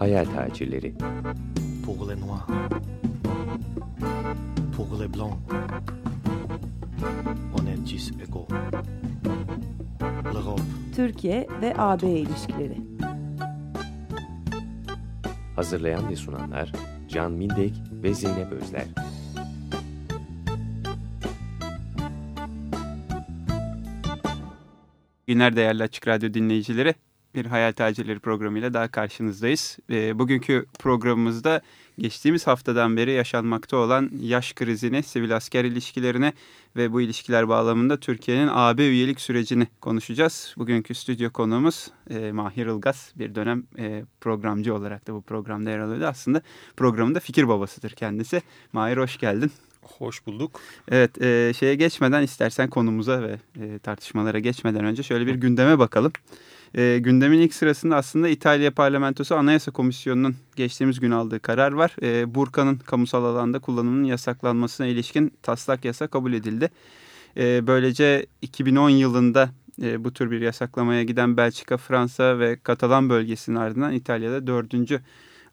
Hayal tacirleri. Pour les noirs. Pour les blancs. On est tous égaux. L'Europe. Türkiye ve AB ilişkileri. Hazırlayan ve sunanlar Can Mindek ve Zeynep Özler. Günler değerli Açık Radyo dinleyicileri. Bir Hayal Tacirleri programıyla daha karşınızdayız. E, bugünkü programımızda geçtiğimiz haftadan beri yaşanmakta olan yaş krizini, sivil asker ilişkilerine ve bu ilişkiler bağlamında Türkiye'nin AB üyelik sürecini konuşacağız. Bugünkü stüdyo konuğumuz e, Mahir Ilgaz. Bir dönem e, programcı olarak da bu programda yer alıyordu. Aslında programın da fikir babasıdır kendisi. Mahir hoş geldin. Hoş bulduk. Evet, e, şeye geçmeden istersen konumuza ve e, tartışmalara geçmeden önce şöyle bir gündeme bakalım. E, gündemin ilk sırasında aslında İtalya Parlamentosu Anayasa Komisyonu'nun geçtiğimiz gün aldığı karar var. E, burkanın kamusal alanda kullanımının yasaklanmasına ilişkin taslak yasa kabul edildi. E, böylece 2010 yılında e, bu tür bir yasaklamaya giden Belçika, Fransa ve Katalan bölgesinin ardından İtalya'da dördüncü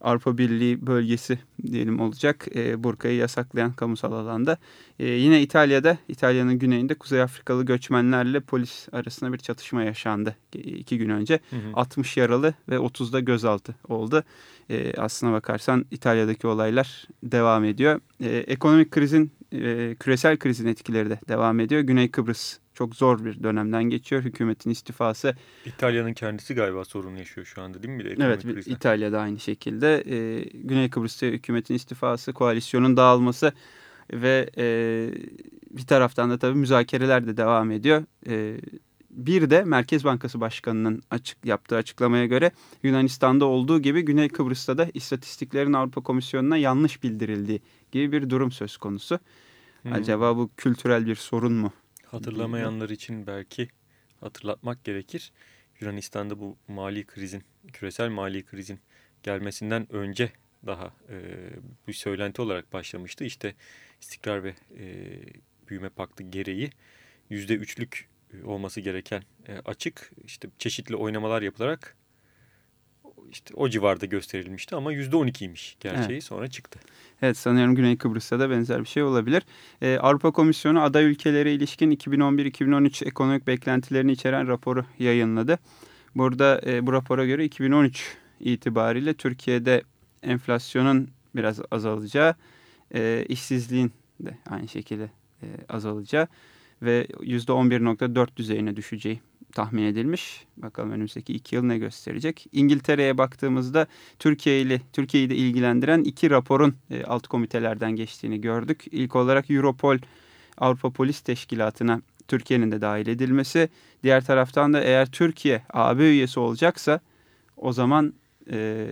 Avrupa Birliği bölgesi diyelim olacak. E, burkayı yasaklayan kamusal alanda. E, yine İtalya'da, İtalya'nın güneyinde Kuzey Afrikalı göçmenlerle polis arasında bir çatışma yaşandı iki gün önce. Hı hı. 60 yaralı ve 30'da gözaltı oldu. E, aslına bakarsan İtalya'daki olaylar devam ediyor. E, ekonomik krizin, e, küresel krizin etkileri de devam ediyor. Güney Kıbrıs çok zor bir dönemden geçiyor. Hükümetin istifası. İtalya'nın kendisi galiba sorun yaşıyor şu anda değil mi? Bir evet krizden. İtalya'da aynı şekilde. Ee, Güney Kıbrıs'ta hükümetin istifası, koalisyonun dağılması ve e, bir taraftan da tabii müzakereler de devam ediyor. E, bir de Merkez Bankası Başkanı'nın açık yaptığı açıklamaya göre Yunanistan'da olduğu gibi Güney Kıbrıs'ta da istatistiklerin Avrupa Komisyonu'na yanlış bildirildiği gibi bir durum söz konusu. Hmm. Acaba bu kültürel bir sorun mu? Hatırlamayanlar için belki hatırlatmak gerekir. Yunanistan'da bu mali krizin, küresel mali krizin gelmesinden önce daha e, bir söylenti olarak başlamıştı. İşte istikrar ve e, büyüme paktı gereği yüzde üçlük olması gereken e, açık işte çeşitli oynamalar yapılarak işte o civarda gösterilmişti ama yüzde on ikiymiş gerçeği evet. sonra çıktı. Evet sanıyorum Güney Kıbrıs'ta da benzer bir şey olabilir. Ee, Avrupa Komisyonu aday ülkelere ilişkin 2011-2013 ekonomik beklentilerini içeren raporu yayınladı. Burada e, bu rapora göre 2013 itibariyle Türkiye'de enflasyonun biraz azalacağı, e, işsizliğin de aynı şekilde e, azalacağı ve %11.4 düzeyine düşeceği tahmin edilmiş. Bakalım önümüzdeki iki yıl ne gösterecek. İngiltere'ye baktığımızda Türkiye Türkiye'yi de ilgilendiren iki raporun e, alt komitelerden geçtiğini gördük. İlk olarak Europol Avrupa Polis Teşkilatı'na Türkiye'nin de dahil edilmesi. Diğer taraftan da eğer Türkiye AB üyesi olacaksa o zaman e,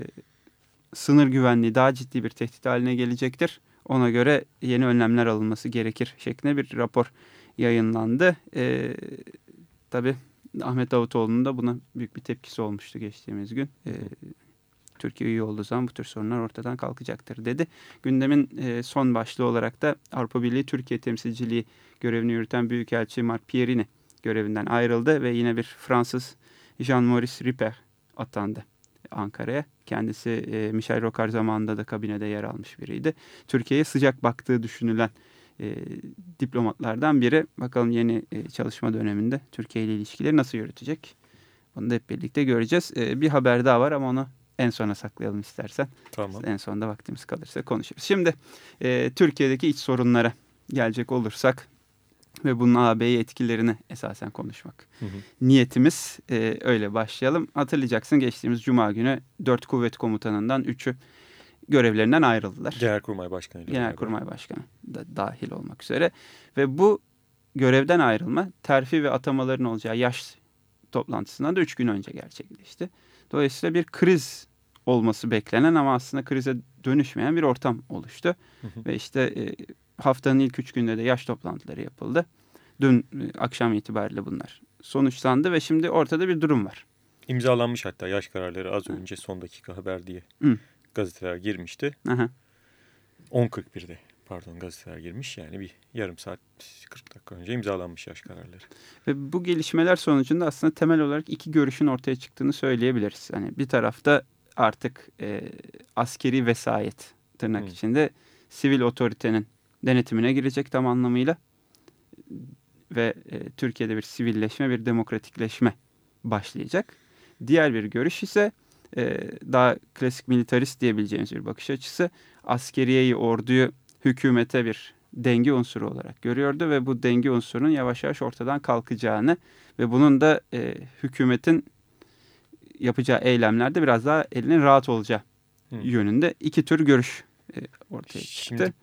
sınır güvenliği daha ciddi bir tehdit haline gelecektir. Ona göre yeni önlemler alınması gerekir şeklinde bir rapor yayınlandı. E, tabii Ahmet Davutoğlu'nun da buna büyük bir tepkisi olmuştu geçtiğimiz gün. E, Türkiye üye olduğu zaman bu tür sorunlar ortadan kalkacaktır dedi. Gündemin e, son başlığı olarak da Avrupa Birliği Türkiye temsilciliği görevini yürüten Büyükelçi Mark Pierini görevinden ayrıldı ve yine bir Fransız Jean-Maurice Ripper atandı Ankara'ya. Kendisi e, Michel Rocard zamanında da kabinede yer almış biriydi. Türkiye'ye sıcak baktığı düşünülen e, diplomatlardan biri. Bakalım yeni e, çalışma döneminde Türkiye ile ilişkileri nasıl yürütecek? Bunu da hep birlikte göreceğiz. E, bir haber daha var ama onu en sona saklayalım istersen. Tamam. En sonunda vaktimiz kalırsa konuşuruz. Şimdi e, Türkiye'deki iç sorunlara gelecek olursak ve bunun AB'ye etkilerini esasen konuşmak. Hı hı. Niyetimiz e, öyle başlayalım. Hatırlayacaksın geçtiğimiz Cuma günü dört kuvvet komutanından üçü görevlerinden ayrıldılar. Genelkurmay Başkanı. Genelkurmay Başkanı da dahil olmak üzere. Ve bu görevden ayrılma terfi ve atamaların olacağı yaş toplantısından da üç gün önce gerçekleşti. Dolayısıyla bir kriz olması beklenen ama aslında krize dönüşmeyen bir ortam oluştu. Hı hı. Ve işte e, haftanın ilk üç günde de yaş toplantıları yapıldı. Dün e, akşam itibariyle bunlar sonuçlandı ve şimdi ortada bir durum var. İmzalanmış hatta yaş kararları az önce son dakika haber diye. Hı gazeteler girmişti. Aha. 10.41'de pardon gazeteler girmiş. Yani bir yarım saat 40 dakika önce imzalanmış yaş kararları. Ve bu gelişmeler sonucunda aslında temel olarak iki görüşün ortaya çıktığını söyleyebiliriz. Hani bir tarafta artık e, askeri vesayet tırnak Hı. içinde sivil otoritenin denetimine girecek tam anlamıyla ve e, Türkiye'de bir sivilleşme, bir demokratikleşme başlayacak. Diğer bir görüş ise e, daha klasik militarist diyebileceğimiz bir bakış açısı askeriyeyi, orduyu hükümete bir denge unsuru olarak görüyordu ve bu denge unsurunun yavaş yavaş ortadan kalkacağını ve bunun da e, hükümetin yapacağı eylemlerde biraz daha elinin rahat olacağı Hı. yönünde iki tür görüş e, ortaya çıktı. Şimdi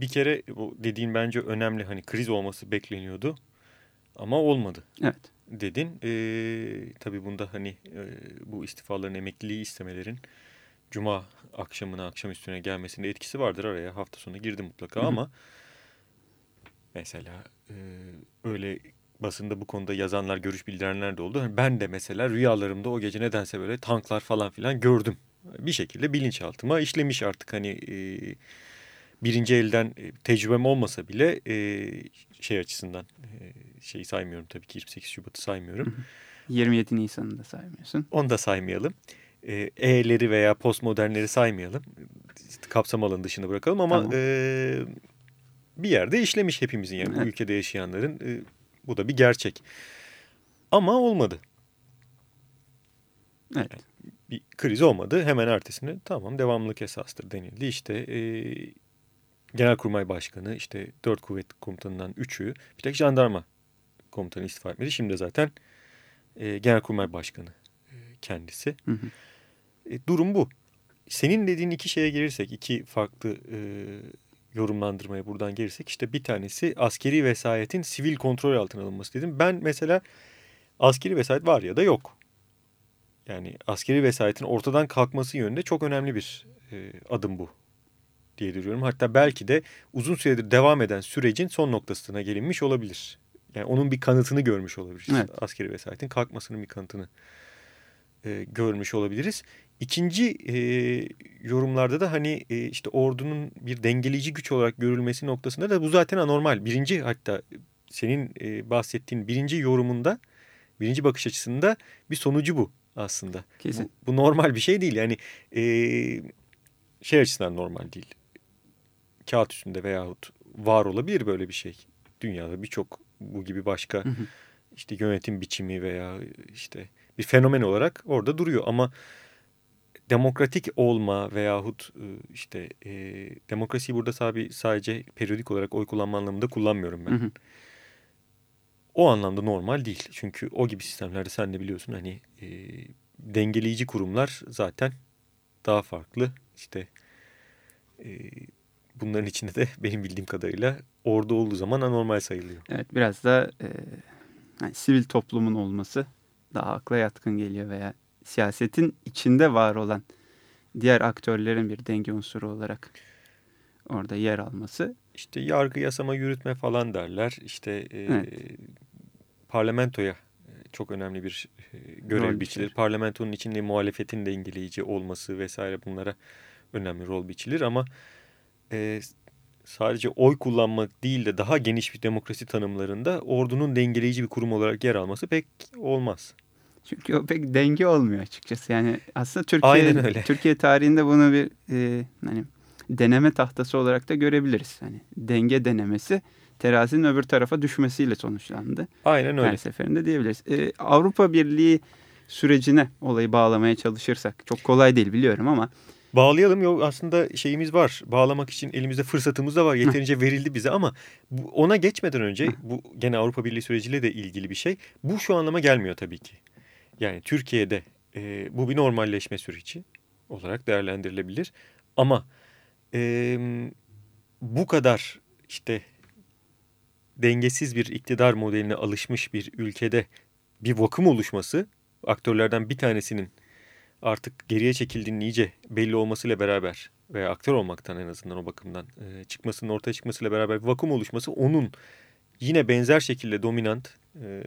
bir kere bu dediğin bence önemli. Hani kriz olması bekleniyordu ama olmadı Evet. Dedin. Ee, tabii bunda hani e, bu istifaların emekliliği istemelerin cuma akşamına akşam üstüne gelmesinde etkisi vardır araya. Hafta sonu girdi mutlaka Hı hı. ama mesela e, öyle basında bu konuda yazanlar, görüş bildirenler de oldu. Hani Ben de mesela rüyalarımda o gece nedense böyle tanklar falan filan gördüm. Bir şekilde bilinçaltıma işlemiş artık hani e, birinci elden e, tecrübem olmasa bile e, şey açısından şeyi saymıyorum tabii ki 28 Şubat'ı saymıyorum. 27 Nisan'ı da saymıyorsun. Onu da saymayalım. E'leri veya postmodernleri saymayalım. Kapsam alanı dışında bırakalım ama Tamam. e, bir yerde işlemiş hepimizin yani bu Evet. ülkede yaşayanların. E, bu da bir gerçek. Ama olmadı. Evet. Bir kriz olmadı. Hemen ertesinde tamam devamlılık esastır denildi. İşte e, Genelkurmay Başkanı işte dört kuvvet komutanından üçü bir tek jandarma komutanı istifa etmedi. Şimdi zaten e, Genelkurmay Başkanı e, kendisi. Hı hı. E, durum bu. Senin dediğin iki şeye gelirsek, iki farklı e, yorumlandırmaya buradan gelirsek işte bir tanesi askeri vesayetin sivil kontrol altına alınması dedim. Ben mesela askeri vesayet var ya da yok. Yani askeri vesayetin ortadan kalkması yönünde çok önemli bir e, adım bu diye düşünüyorum. Hatta belki de uzun süredir devam eden sürecin son noktasına gelinmiş olabilir. Yani onun bir kanıtını görmüş olabiliriz. Evet. Askeri vesayetin kalkmasının bir kanıtını e, görmüş olabiliriz. İkinci e, yorumlarda da hani e, işte ordunun bir dengeleyici güç olarak görülmesi noktasında da bu zaten anormal. Birinci hatta senin e, bahsettiğin birinci yorumunda, birinci bakış açısında bir sonucu bu aslında. Kesin. Bu, bu normal bir şey değil. Yani e, şey açısından normal değil. Kağıt üstünde veyahut var olabilir böyle bir şey. Dünyada birçok bu gibi başka Hı hı. işte yönetim biçimi veya işte bir fenomen olarak orada duruyor ama demokratik olma veyahut e, işte e, demokrasiyi burada sadece, sadece periyodik olarak oy kullanma anlamında kullanmıyorum ben. Hı hı. O anlamda normal değil. Çünkü o gibi sistemlerde sen de biliyorsun hani e, dengeleyici kurumlar zaten daha farklı. İşte e, bunların içinde de benim bildiğim kadarıyla orada olduğu zaman anormal sayılıyor. Evet biraz da e, hani sivil toplumun olması daha akla yatkın geliyor veya siyasetin içinde var olan diğer aktörlerin bir denge unsuru olarak orada yer alması. İşte yargı, yasama, yürütme falan derler. İşte e, Evet. parlamentoya e, çok önemli bir e, görev Rol biçilir. Parlamentonun içinde muhalefetin dengeleyici olması vesaire bunlara önemli rol biçilir ama e, sadece oy kullanmak değil de daha geniş bir demokrasi tanımlarında ordunun dengeleyici bir kurum olarak yer alması pek olmaz. Çünkü o pek denge olmuyor açıkçası. Yani aslında Türkiye. Türkiye tarihinde bunu bir e, hani deneme tahtası olarak da görebiliriz. Hani denge denemesi terazinin öbür tarafa düşmesiyle sonuçlandı. Aynen öyle. Her seferinde diyebiliriz. E, Avrupa Birliği sürecine olayı bağlamaya çalışırsak çok kolay değil biliyorum ama Bağlayalım. Yok aslında şeyimiz var. Bağlamak için elimizde fırsatımız da var. Yeterince verildi bize ama bu, ona geçmeden önce bu gene Avrupa Birliği süreciyle de ilgili bir şey. Bu şu anlama gelmiyor tabii ki. Yani Türkiye'de e, bu bir normalleşme süreci olarak değerlendirilebilir. Ama e, bu kadar işte dengesiz bir iktidar modeline alışmış bir ülkede bir vakım oluşması aktörlerden bir tanesinin artık geriye çekildiğinin iyice belli olmasıyla beraber veya aktör olmaktan en azından o bakımdan e, çıkmasının ortaya çıkmasıyla beraber vakum oluşması onun yine benzer şekilde dominant e,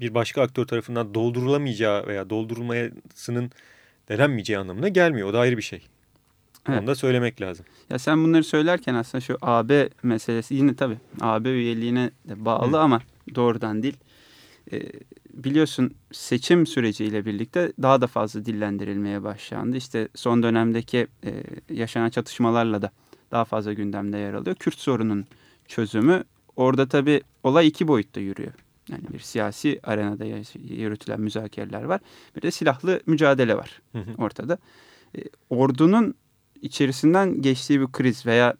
bir başka aktör tarafından doldurulamayacağı veya doldurulmasının denenmeyeceği anlamına gelmiyor. O da ayrı bir şey. Evet. Onu da söylemek lazım. Ya sen bunları söylerken aslında şu AB meselesi yine tabii AB üyeliğine de bağlı Hı. ama doğrudan değil. Ee, biliyorsun seçim süreciyle birlikte daha da fazla dillendirilmeye başlandı. İşte son dönemdeki e, yaşanan çatışmalarla da daha fazla gündemde yer alıyor. Kürt sorunun çözümü orada tabii olay iki boyutta yürüyor. Yani bir siyasi arenada yürütülen müzakereler var. Bir de silahlı mücadele var Hı hı. ortada. E, ordunun içerisinden geçtiği bir kriz veya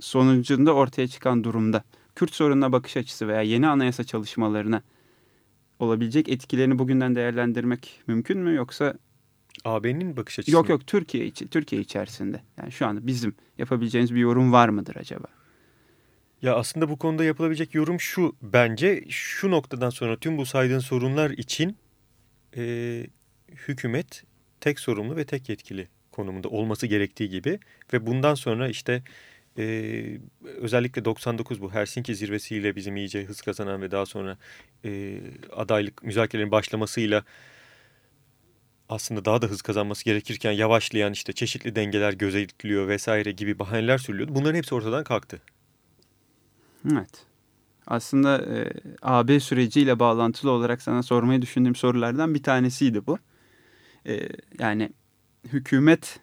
sonucunda ortaya çıkan durumda Kürt sorununa bakış açısı veya yeni anayasa çalışmalarına olabilecek etkilerini bugünden değerlendirmek mümkün mü yoksa AB'nin bakış açısı yok mı? yok Türkiye için Türkiye içerisinde yani şu anda bizim yapabileceğimiz bir yorum var mıdır acaba? Ya aslında bu konuda yapılabilecek yorum şu bence şu noktadan sonra tüm bu saydığın sorunlar için e, hükümet tek sorumlu ve tek yetkili konumunda olması gerektiği gibi ve bundan sonra işte e, özellikle 99 bu Helsinki zirvesiyle bizim iyice hız kazanan ve daha sonra e, adaylık müzakerelerin başlamasıyla aslında daha da hız kazanması gerekirken yavaşlayan işte çeşitli dengeler gözetiliyor vesaire gibi bahaneler sürülüyordu. Bunların hepsi ortadan kalktı. Evet. Aslında e, AB süreciyle bağlantılı olarak sana sormayı düşündüğüm sorulardan bir tanesiydi bu. E, yani hükümet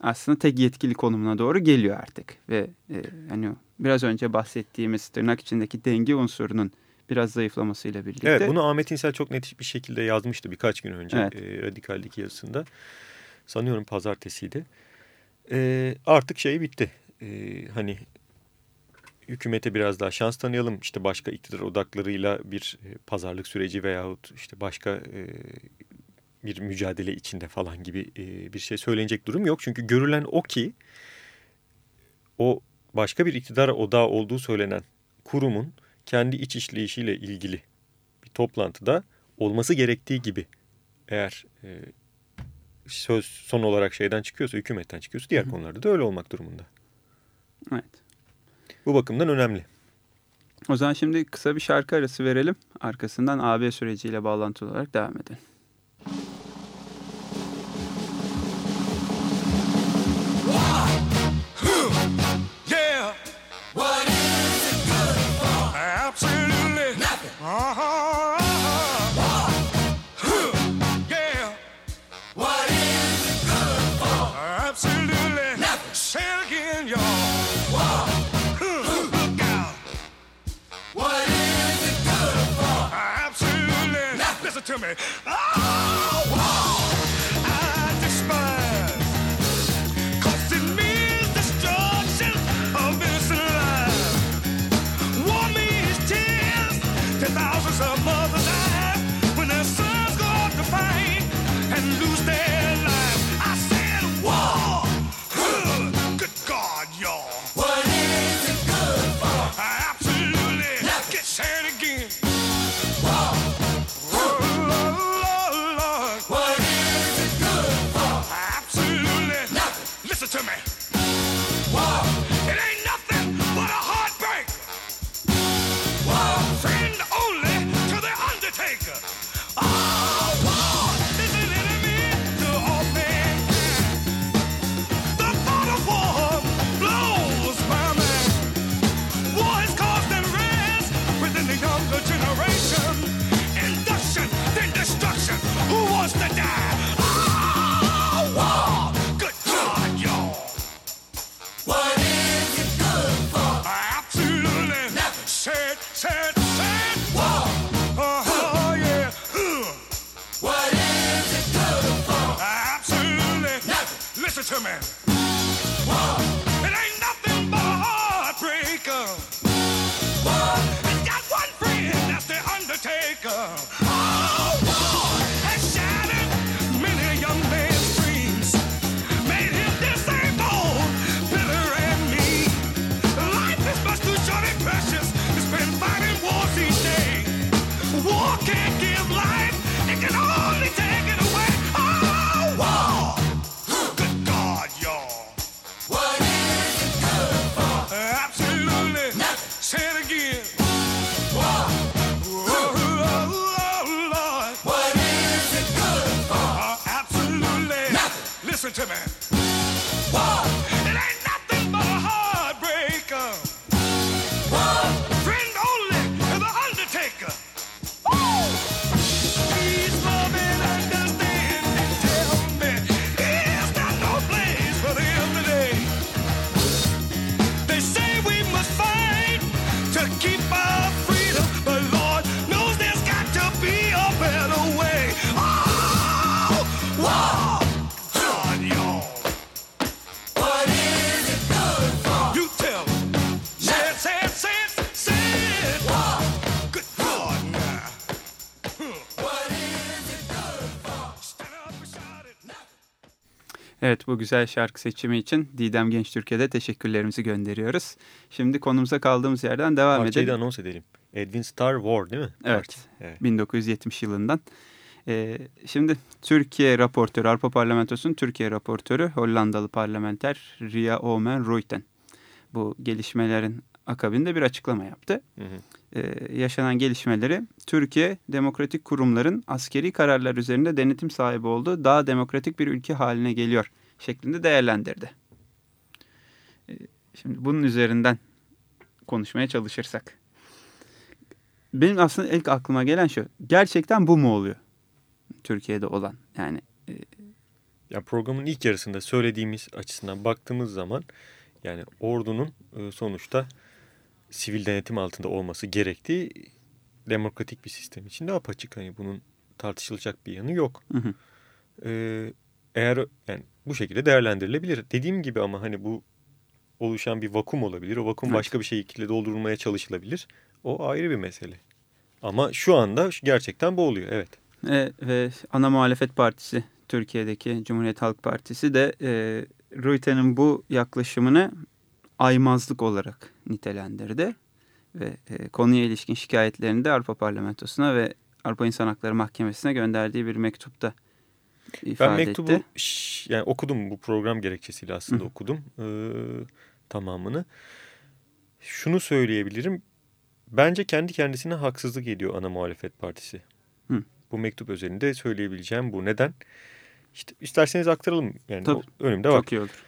aslında tek yetkili konumuna doğru geliyor artık ve e, hani biraz önce bahsettiğimiz tırnak içindeki denge unsurunun biraz zayıflamasıyla birlikte. Evet bunu Ahmet İnsel çok net bir şekilde yazmıştı birkaç gün önce Evet. e, Radikal'deki yazısında. Sanıyorum pazartesiydi. E, artık şey bitti. E, hani hükümete biraz daha şans tanıyalım. İşte başka iktidar odaklarıyla bir e, pazarlık süreci veyahut işte başka e, bir mücadele içinde falan gibi e, bir şey söylenecek durum yok. Çünkü görülen o ki o başka bir iktidar odağı olduğu söylenen kurumun kendi iç işleyişiyle ilgili bir toplantıda olması gerektiği gibi eğer e, söz son olarak şeyden çıkıyorsa, hükümetten çıkıyorsa diğer Hı hı. konularda da öyle olmak durumunda. Evet. Bu bakımdan önemli. O zaman şimdi kısa bir şarkı arası verelim. Arkasından AB süreciyle bağlantılı olarak devam edelim. Absolutely nothing. Say it again, y'all. Huh. Look out. What is it good for? Absolutely nothing. Listen to me. Oh, wow. To me. Bu güzel şarkı seçimi için Didem Genç Türkiye'de teşekkürlerimizi gönderiyoruz. Şimdi konumuza kaldığımız yerden devam Parçayı da edelim. anons edelim. Edwin Starr War değil mi? Evet. Evet. 1970 yılından. Ee, şimdi Türkiye raportörü, Avrupa Parlamentosu'nun Türkiye raportörü Hollandalı parlamenter Ria Omen Ruijten. Bu gelişmelerin akabinde bir açıklama yaptı. Hı hı. Ee, yaşanan gelişmeleri Türkiye demokratik kurumların askeri kararlar üzerinde denetim sahibi olduğu daha demokratik bir ülke haline geliyor şeklinde değerlendirdi. Ee, şimdi bunun üzerinden konuşmaya çalışırsak. Benim aslında ilk aklıma gelen şu. Gerçekten bu mu oluyor? Türkiye'de olan. Yani Ya programın ilk yarısında söylediğimiz açısından baktığımız zaman yani ordunun e, sonuçta sivil denetim altında olması gerektiği demokratik bir sistem için de apaçık. Hani bunun tartışılacak bir yanı yok. Hı hı. Ee, eğer yani bu şekilde değerlendirilebilir. Dediğim gibi ama hani bu oluşan bir vakum olabilir. O vakum Evet. başka bir şekilde doldurulmaya çalışılabilir. O ayrı bir mesele. Ama şu anda gerçekten bu oluyor. Evet. E, ve ana muhalefet partisi Türkiye'deki Cumhuriyet Halk Partisi de e, Ruyten'in bu yaklaşımını aymazlık olarak nitelendirdi. Ve e, konuya ilişkin şikayetlerini de Avrupa Parlamentosu'na ve Avrupa İnsan Hakları Mahkemesi'ne gönderdiği bir mektupta ifade Ben mektubu etti. yani okudum bu program gerekçesiyle aslında Hı. okudum ee, tamamını. Şunu söyleyebilirim. Bence kendi kendisine haksızlık ediyor ana muhalefet partisi. Hı. Bu mektup özelinde söyleyebileceğim bu. Neden? İşte isterseniz aktaralım. Yani Tabii. önümde var. Çok iyi olur.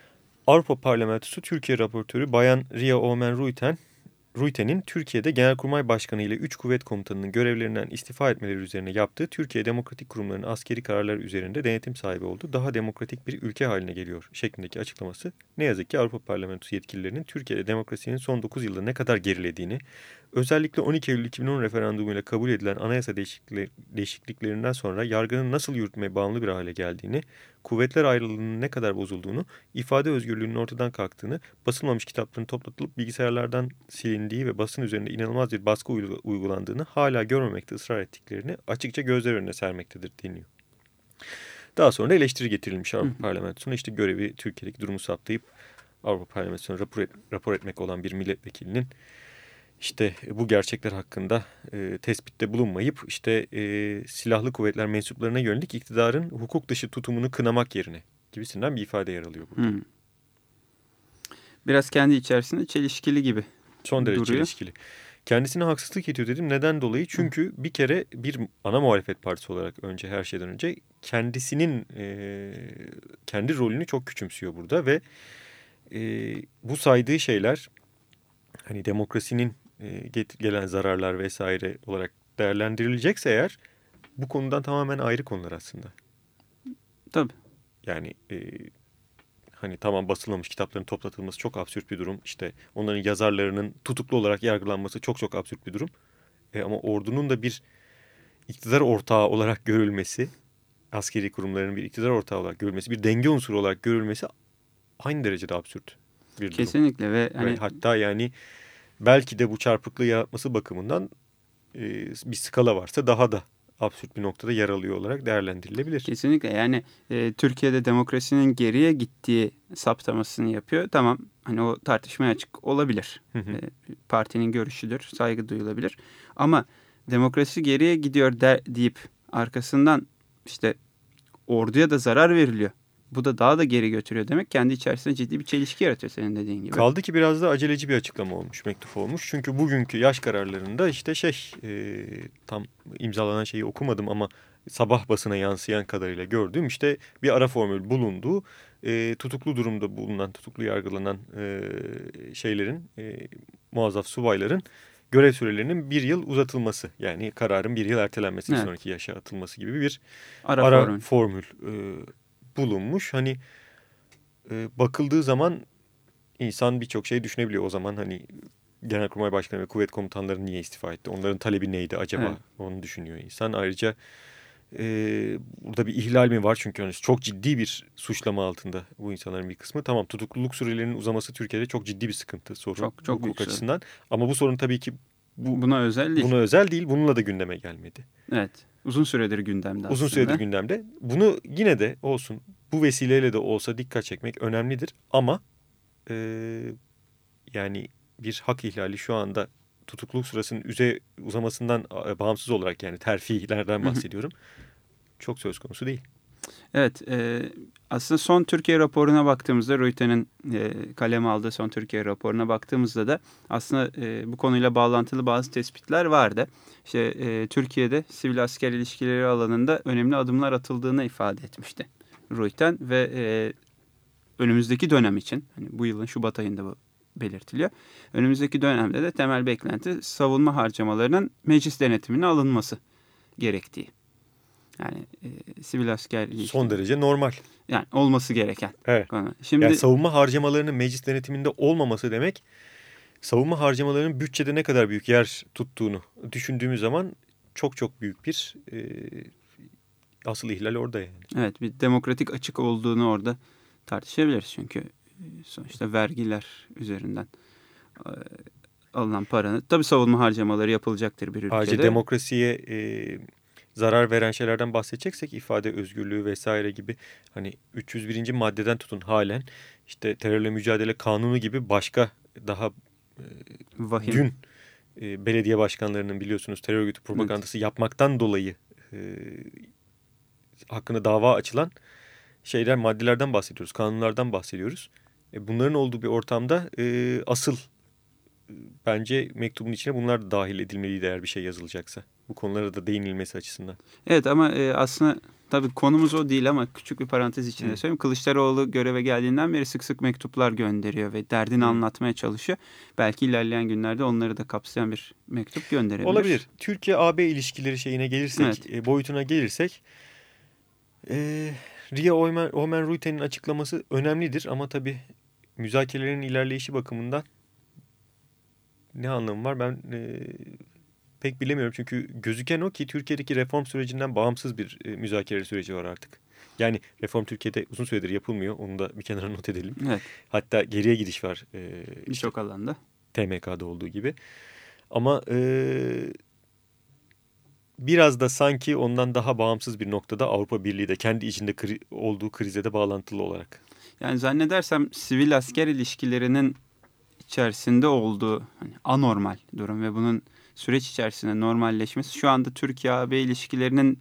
Avrupa Parlamentosu Türkiye raportörü Bayan Ria Omen Ruiten, Ruiten'in Türkiye'de Genelkurmay Başkanı ile 3 kuvvet komutanının görevlerinden istifa etmeleri üzerine yaptığı Türkiye demokratik kurumlarının askeri kararlar üzerinde denetim sahibi oldu. Daha demokratik bir ülke haline geliyor şeklindeki açıklaması ne yazık ki Avrupa Parlamentosu yetkililerinin Türkiye'de demokrasinin son 9 yılda ne kadar gerilediğini, özellikle 12 Eylül 2010 referandumuyla kabul edilen anayasa değişiklikleri- değişikliklerinden sonra yargının nasıl yürütmeye bağımlı bir hale geldiğini, kuvvetler ayrılığının ne kadar bozulduğunu, ifade özgürlüğünün ortadan kalktığını, basılmamış kitapların toplatılıp bilgisayarlardan silindiği ve basın üzerinde inanılmaz bir baskı uygu- uygulandığını hala görmemekte ısrar ettiklerini açıkça gözler önüne sermektedir deniyor. Daha sonra da eleştiri getirilmiş Avrupa Parlamentosu'na işte görevi Türkiye'deki durumu saptayıp Avrupa Parlamentosu'na rapor, et- rapor etmek olan bir milletvekilinin işte bu gerçekler hakkında e, tespitte bulunmayıp işte e, silahlı kuvvetler mensuplarına yönelik iktidarın hukuk dışı tutumunu kınamak yerine gibisinden bir ifade yer alıyor burada. Hı. Biraz kendi içerisinde çelişkili gibi. Son derece duruyor. çelişkili. Kendisine haksızlık ediyor dedim. Neden dolayı? Çünkü bir kere bir ana muhalefet partisi olarak önce her şeyden önce kendisinin e, kendi rolünü çok küçümsüyor burada ve e, bu saydığı şeyler hani demokrasinin e, gelen zararlar vesaire olarak değerlendirilecekse eğer bu konudan tamamen ayrı konular aslında. Tabii. Yani e, hani tamam basılmamış kitapların toplatılması çok absürt bir durum. İşte onların yazarlarının tutuklu olarak yargılanması çok çok absürt bir durum. E, ama ordunun da bir iktidar ortağı olarak görülmesi, askeri kurumların bir iktidar ortağı olarak görülmesi, bir denge unsuru olarak görülmesi aynı derecede absürt bir durum. Kesinlikle ve hani Ve hatta yani belki de bu çarpıklığı yaratması bakımından e, bir skala varsa daha da absürt bir noktada yer alıyor olarak değerlendirilebilir. Kesinlikle yani e, Türkiye'de demokrasinin geriye gittiği saptamasını yapıyor. Tamam hani o tartışmaya açık olabilir. Hı hı. E, partinin görüşüdür, saygı duyulabilir. Ama demokrasi geriye gidiyor der, deyip arkasından işte orduya da zarar veriliyor. Bu da daha da geri götürüyor demek kendi içerisinde ciddi bir çelişki yaratıyor senin dediğin gibi. Kaldı ki biraz da aceleci bir açıklama olmuş, mektup olmuş. Çünkü bugünkü yaş kararlarında işte şey e, tam imzalanan şeyi okumadım ama sabah basına yansıyan kadarıyla gördüğüm işte bir ara formül bulunduğu e, tutuklu durumda bulunan, tutuklu yargılanan e, şeylerin, e, muazzaf subayların görev sürelerinin bir yıl uzatılması. Yani kararın bir yıl ertelenmesi, Evet. sonraki yaşa atılması gibi bir Ara, ara, formül. formül, e, bulunmuş. Hani e, bakıldığı zaman insan birçok şey düşünebiliyor. O zaman hani Genelkurmay Başkanı ve kuvvet komutanları niye istifa etti? Onların talebi neydi acaba? Evet. Onu düşünüyor insan. Ayrıca e, burada bir ihlal mi var? Çünkü hani çok ciddi bir suçlama altında bu insanların bir kısmı. Tamam tutukluluk sürelerinin uzaması Türkiye'de çok ciddi bir sıkıntı sorun. Çok- çok hukuk büyük sorun. açısından. Ama bu sorun tabii ki bu, Buna özel değil. buna özel değil. Bununla da gündeme gelmedi. Evet. Uzun süredir gündemde aslında. Uzun süredir gündemde. Bunu yine de olsun bu vesileyle de olsa dikkat çekmek önemlidir. Ama e, yani bir hak ihlali şu anda tutukluluk sırasının üze uzamasından e, bağımsız olarak yani terfilerden bahsediyorum. çok söz konusu değil. Evet. E, aslında son Türkiye raporuna baktığımızda Reuter'in e, kaleme aldığı son Türkiye raporuna baktığımızda da aslında e, bu konuyla bağlantılı bazı tespitler vardı. İşte e, Türkiye'de sivil asker ilişkileri alanında önemli adımlar atıldığını ifade etmişti Reuter ve e, önümüzdeki dönem için hani bu yılın Şubat ayında bu belirtiliyor. Önümüzdeki dönemde de temel beklenti savunma harcamalarının meclis denetimine alınması gerektiği. Yani e, sivil asker ilişkileri. Son derece normal. Yani olması gereken Evet. konu. Şimdi Yani savunma harcamalarının meclis denetiminde olmaması demek savunma harcamalarının bütçede ne kadar büyük yer tuttuğunu düşündüğümüz zaman çok çok büyük bir e, asıl ihlal orada yani. evet bir demokratik açık olduğunu orada tartışabiliriz. Çünkü e, sonuçta vergiler üzerinden e, alınan paranın tabii savunma harcamaları yapılacaktır bir ülkede. Ayrıca demokrasiye e, zarar veren şeylerden bahsedeceksek ifade özgürlüğü vesaire gibi hani 301. maddeden tutun halen işte terörle mücadele kanunu gibi başka daha Vahim. dün e, belediye başkanlarının biliyorsunuz terör örgütü propagandası yapmaktan dolayı e, hakkında dava açılan şeyler maddelerden bahsediyoruz, kanunlardan bahsediyoruz. E, bunların olduğu bir ortamda e, asıl e, bence mektubun içine bunlar da dahil edilmeliydi eğer bir şey yazılacaksa. Bu konulara da değinilmesi açısından. Evet ama e, aslında tabii konumuz o değil ama küçük bir parantez içinde Hı. söyleyeyim. Kılıçdaroğlu göreve geldiğinden beri sık sık mektuplar gönderiyor ve derdini Hı. anlatmaya çalışıyor. Belki ilerleyen günlerde onları da kapsayan bir mektup gönderebilir. Olabilir. Türkiye-AB ilişkileri şeyine gelirsek, Evet. e, boyutuna gelirsek e, Ria Omen, Omen Ruyten'in açıklaması önemlidir ama tabii müzakerelerin ilerleyişi bakımından ne anlamı var ben e, pek bilemiyorum. Çünkü gözüken o ki Türkiye'deki reform sürecinden bağımsız bir e, müzakere süreci var artık. Yani reform Türkiye'de uzun süredir yapılmıyor. Onu da bir kenara not edelim. Evet Hatta geriye gidiş var. E, işte birçok alanda. TMK'da olduğu gibi. Ama e, biraz da sanki ondan daha bağımsız bir noktada Avrupa Birliği de kendi içinde kri, olduğu krize de bağlantılı olarak. Yani zannedersem sivil asker ilişkilerinin içerisinde olduğu hani anormal durum ve bunun süreç içerisinde normalleşmesi şu anda Türkiye-AB ilişkilerinin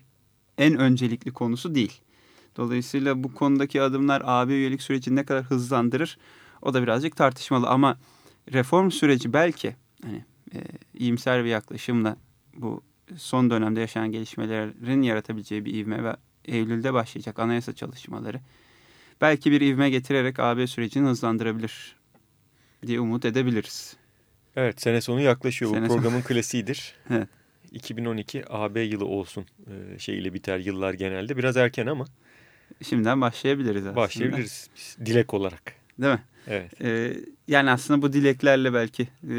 en öncelikli konusu değil. Dolayısıyla bu konudaki adımlar AB üyelik sürecini ne kadar hızlandırır o da birazcık tartışmalı ama reform süreci belki hani e, iyimser bir yaklaşımla bu son dönemde yaşanan gelişmelerin yaratabileceği bir ivme ve Eylül'de başlayacak anayasa çalışmaları belki bir ivme getirerek AB sürecini hızlandırabilir diye umut edebiliriz. Evet sene sonu yaklaşıyor. Sene Bu sonu. programın klasiğidir. Evet. 2012 AB yılı olsun e, şeyiyle biter yıllar genelde. Biraz erken ama Şimdiden başlayabiliriz aslında. başlayabiliriz dilek olarak. Değil mi? Evet. Ee, yani aslında bu dileklerle belki e,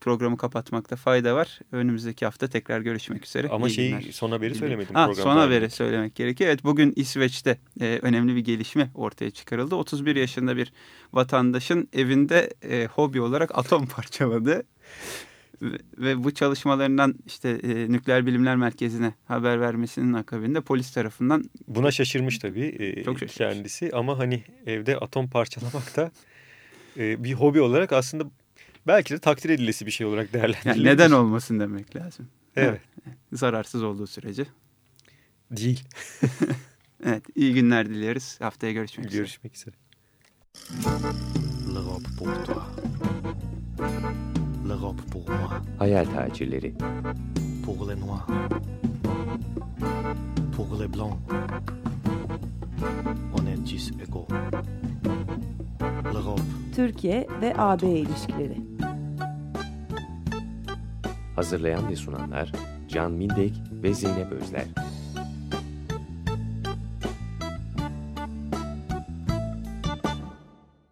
programı kapatmakta fayda var. Önümüzdeki hafta tekrar görüşmek üzere. Ama İyi şey günler. son haberi söylemedim. Ha, son haberi söylemek gerekiyor. Evet bugün İsveç'te e, önemli bir gelişme ortaya çıkarıldı. 31 yaşında bir vatandaşın evinde e, hobi olarak atom parçaladı. Ve, ve bu çalışmalarından işte e, Nükleer Bilimler Merkezi'ne haber vermesinin akabinde polis tarafından Buna şaşırmış tabii e, Çok şaşırmış. kendisi ama hani evde atom parçalamak da e, bir hobi olarak aslında belki de takdir edilesi bir şey olarak yani değerlendirilebilir. neden olmasın demek lazım. Evet. Zararsız olduğu sürece. Değil. Evet iyi günler dileriz. Haftaya görüşmek üzere. Görüşmek üzere. L'Europe pour toi. L'Europe pour moi. Hayal tacirleri. Pour les noirs. Pour les blancs. On est tous égaux. Türkiye ve AB ilişkileri. Hazırlayan ve sunanlar Can Mindek ve Zeynep Özler.